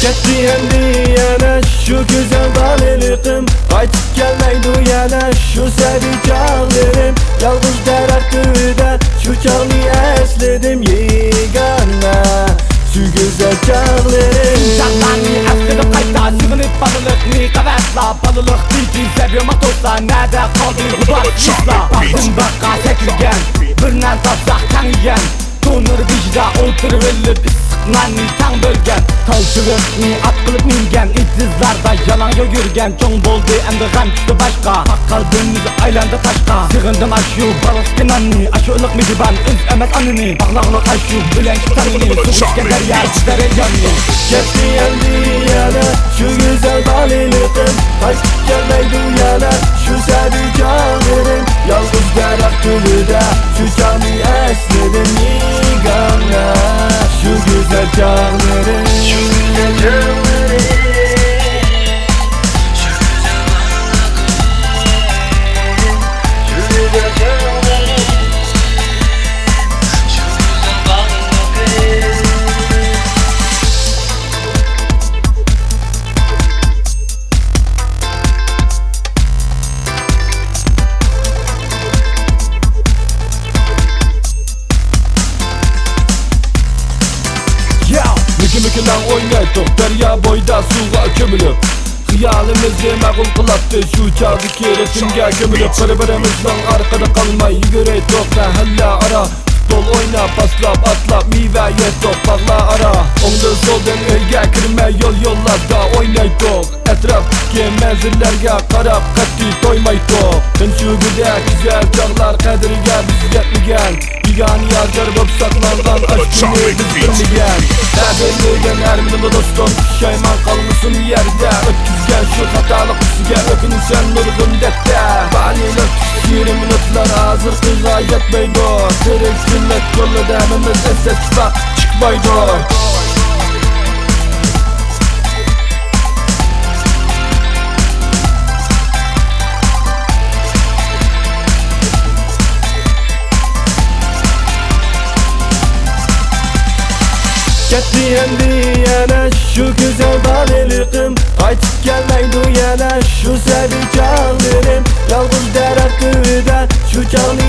Gitti endi yana şu güzel dalilikim Qaytib gelmeydi yana şu sevi çağlarım Yalnız daraktüde şu çağını esledim. Yegana şu güzel çağlarım Şartlarni askıda kayda Sığınıp balılık ni kavatla Balılık değil seviyorum. Atolsa Nerede kaldı gubat yusla Baktım baka sekirgen Bir nan tapsak kan yiyen Tonur vicda oturuverip Sıkmanni tang bölgen Talçıgıkni at kılıp mingen İtizlarda yalan yo yürgen. Çoğun boldu endi gam çıktı başka. Hakkal dönüz aylandı taşka. Sığındım aşu balık kenanni Aşu ılık midiban Üz emet anını Bağlaqlık aşu Bilen kitanini Sıvışken derya içlere yanni Gitti endi yana şu güzel dalilikim Qaytib gelmeydi yana şu sevi çağlarım Yalnız daraktüde şu çağını esledim Yegana şu güzel çağlarım Şu Mükü müküden oynaydık Derya boyda suğa kömülüp Hıyalimizi məqul qılatdı Şu çağdaki resimge kömülüp Bir-birimizden arkada kalmay Yürüydik məhəllə ara. Futbol oyna, paslap, atlap Meyvə yedik, bağla ara. Ondu soldan öyge kirmə Yol yollarda oynaydık Etrafdaki menzillerge qarab Qatti doymaydık Ben şu güdə güzel çağlar Qədirgə biz yetmigen Bop saklangan aşkını biz bilmeyen Təbirligen her minimde dostum? Pişayman kalmışsın yerde. Ötküzgen şu hatalık üstüge Ökünsen nurgun dette. Banilik şiiri minutlar hazır kıza yetmeydi Kırık sünnet demimiz Esse çıksa çıkmaydı Gitti endi yana şu güzel dalilikim Qaytib gelmeydi yana şu sevi çağlarım Yalnız daraktüde şu çağını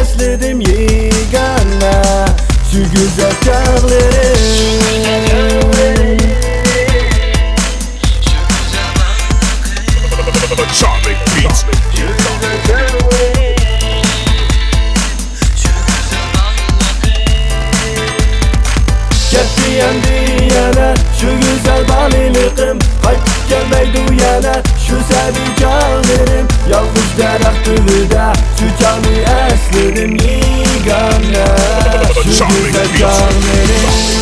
esledim. Yegana şu güzel çağlarım tükendi eslerim iyi gamle Şu güzel